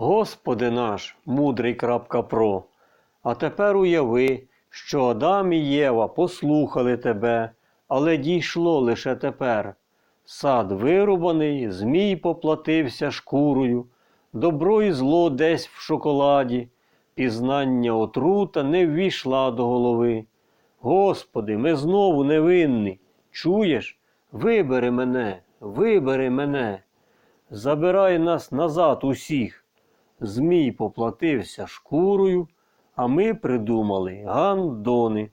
Господи наш, мудрий крапка про, а тепер уяви, що Адам і Єва послухали тебе, але дійшло лише тепер. Сад вирубаний, змій поплатився шкурою, добро і зло десь в шоколаді, пізнання отрута не ввійшла до голови. Господи, ми знову невинні. Чуєш? Вибери мене, вибери мене. Забирай нас назад усіх. Змій поплатився шкурою, а ми придумали гандони.